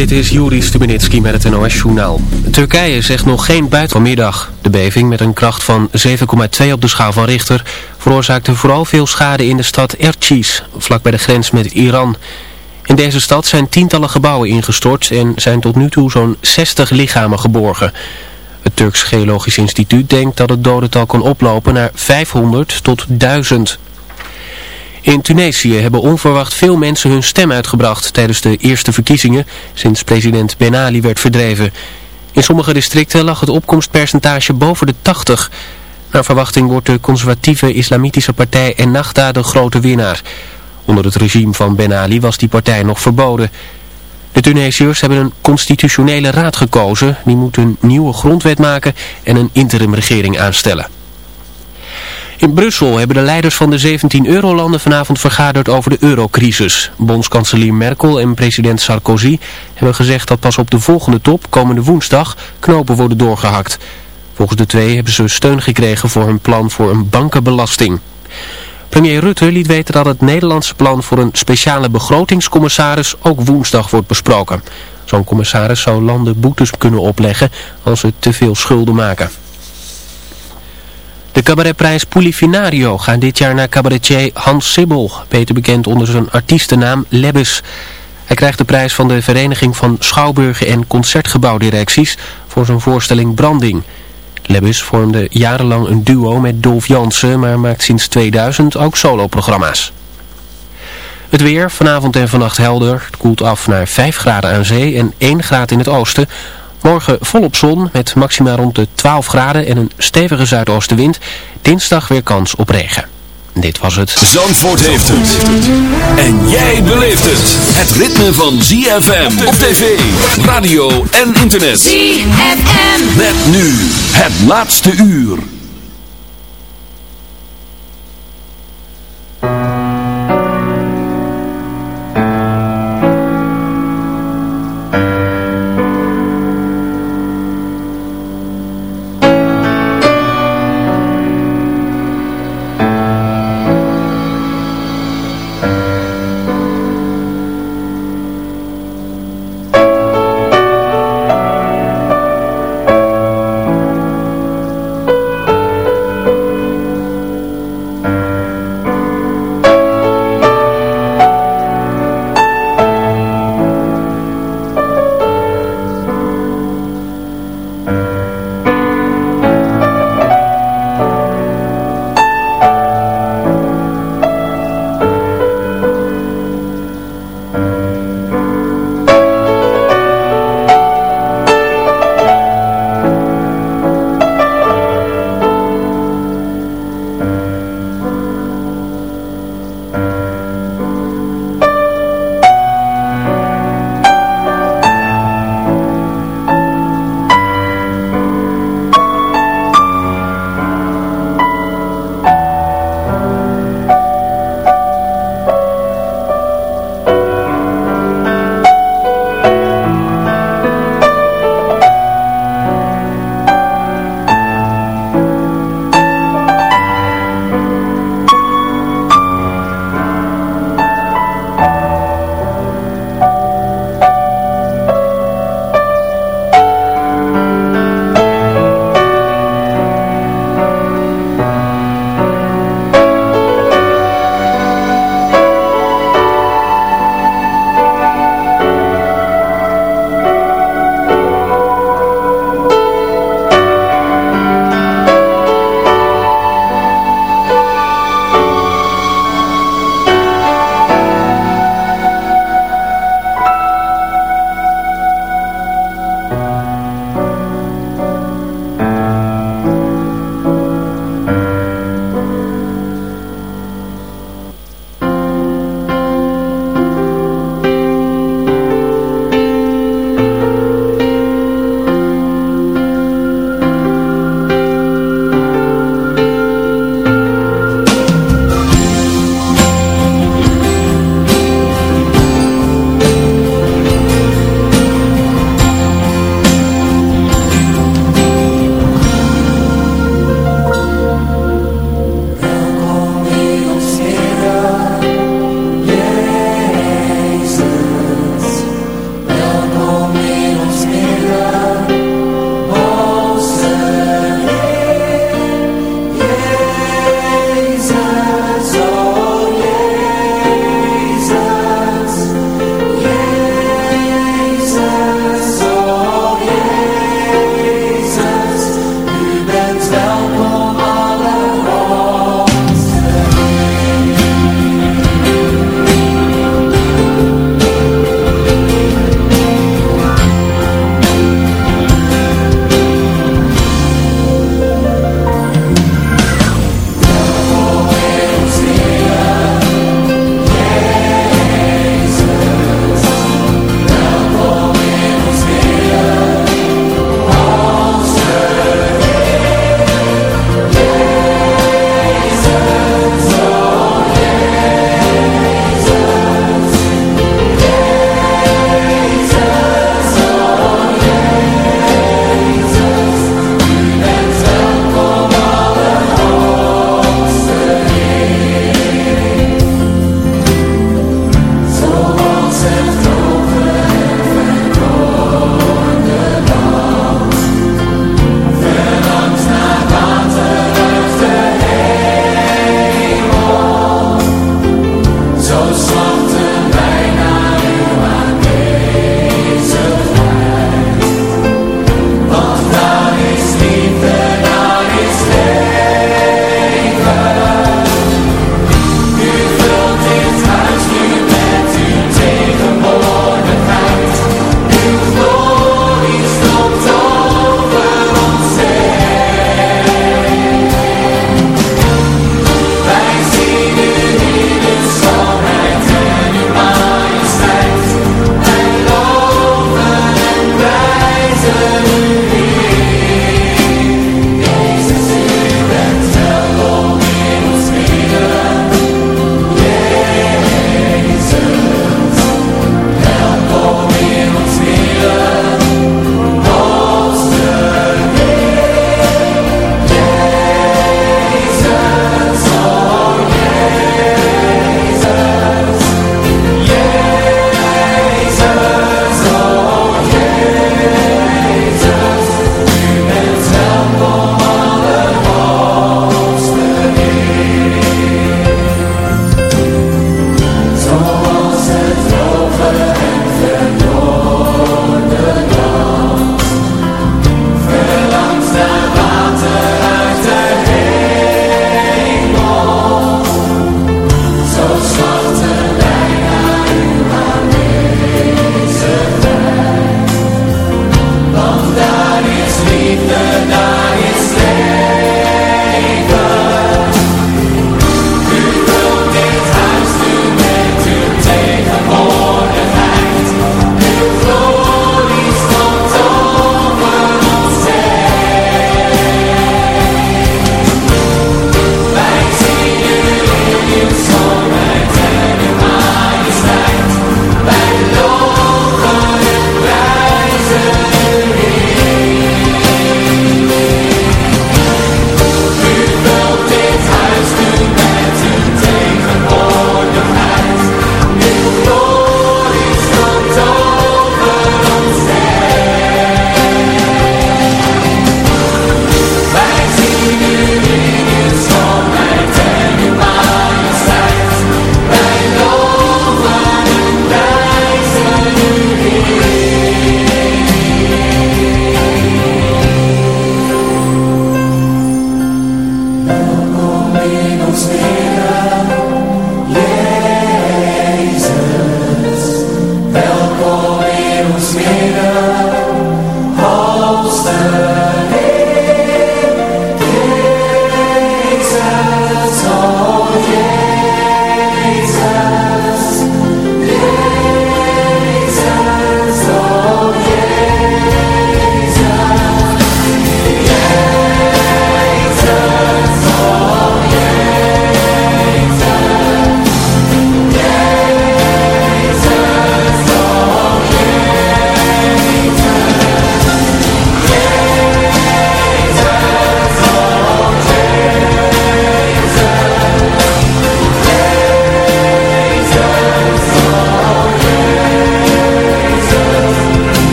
Dit is Juri Stubenitski met het NOS-journaal. Turkije zegt nog geen buiten vanmiddag. De beving met een kracht van 7,2 op de schaal van Richter... veroorzaakte vooral veel schade in de stad Erciş, vlak bij de grens met Iran. In deze stad zijn tientallen gebouwen ingestort... en zijn tot nu toe zo'n 60 lichamen geborgen. Het Turks Geologisch Instituut denkt dat het dodental kan oplopen naar 500 tot 1000. In Tunesië hebben onverwacht veel mensen hun stem uitgebracht tijdens de eerste verkiezingen sinds president Ben Ali werd verdreven. In sommige districten lag het opkomstpercentage boven de 80. Naar verwachting wordt de conservatieve islamitische partij Ennahda de grote winnaar. Onder het regime van Ben Ali was die partij nog verboden. De Tunesiërs hebben een constitutionele raad gekozen. Die moet een nieuwe grondwet maken en een interimregering aanstellen. In Brussel hebben de leiders van de 17 eurolanden vanavond vergaderd over de eurocrisis. Bondskanselier Merkel en president Sarkozy hebben gezegd dat pas op de volgende top, komende woensdag, knopen worden doorgehakt. Volgens de twee hebben ze steun gekregen voor hun plan voor een bankenbelasting. Premier Rutte liet weten dat het Nederlandse plan voor een speciale begrotingscommissaris ook woensdag wordt besproken. Zo'n commissaris zou landen boetes kunnen opleggen als ze te veel schulden maken. De cabaretprijs Pulifinario gaat dit jaar naar cabaretier Hans Sibbel, beter bekend onder zijn artiestennaam Lebbes. Hij krijgt de prijs van de Vereniging van Schouwburgen en Concertgebouwdirecties voor zijn voorstelling Branding. Lebbes vormde jarenlang een duo met Dolf Jansen, maar maakt sinds 2000 ook soloprogramma's. Het weer, vanavond en vannacht helder. Het koelt af naar 5 graden aan zee en 1 graad in het oosten. Morgen volop zon met maxima rond de 12 graden en een stevige zuidoostenwind. Dinsdag weer kans op regen. Dit was het. Zandvoort heeft het. En jij beleeft het. Het ritme van ZFM op tv, radio en internet. ZFM. Met nu het laatste uur.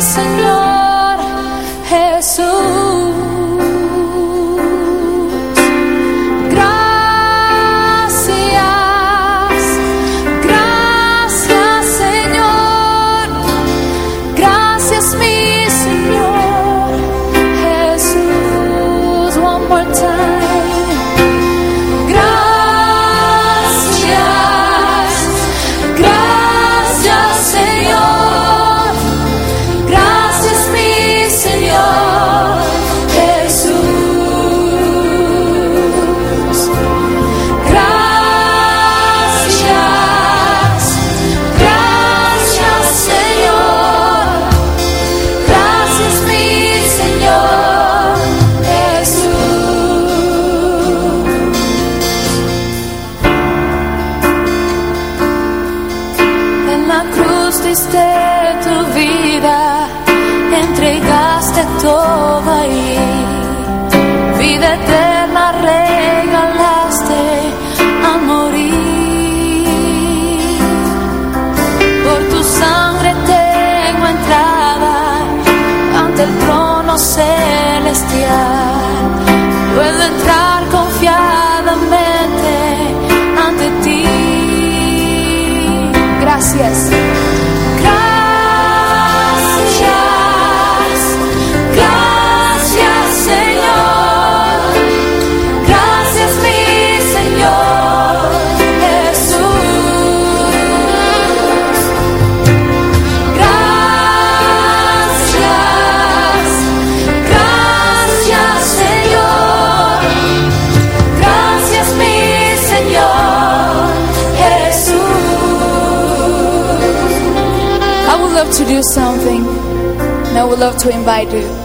Señor Jesús.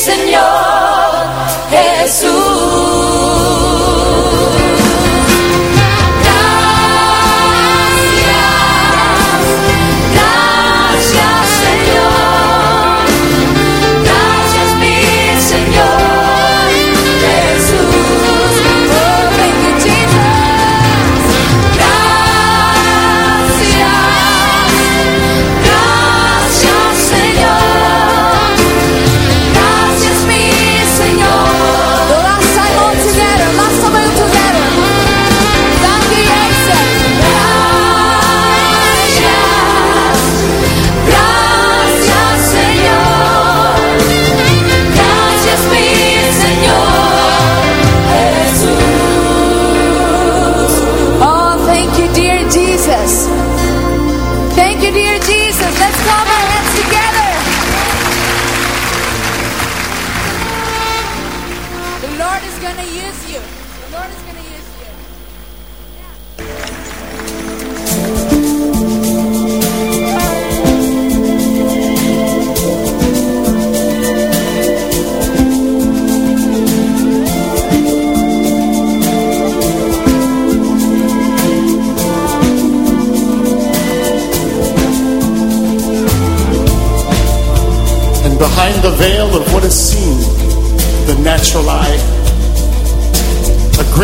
Señor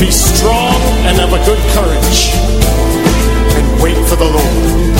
Be strong and have a good courage, and wait for the Lord.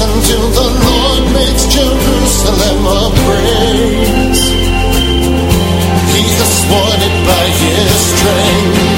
until the Lord makes Jerusalem a praise. He has it by his strength.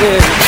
Yeah.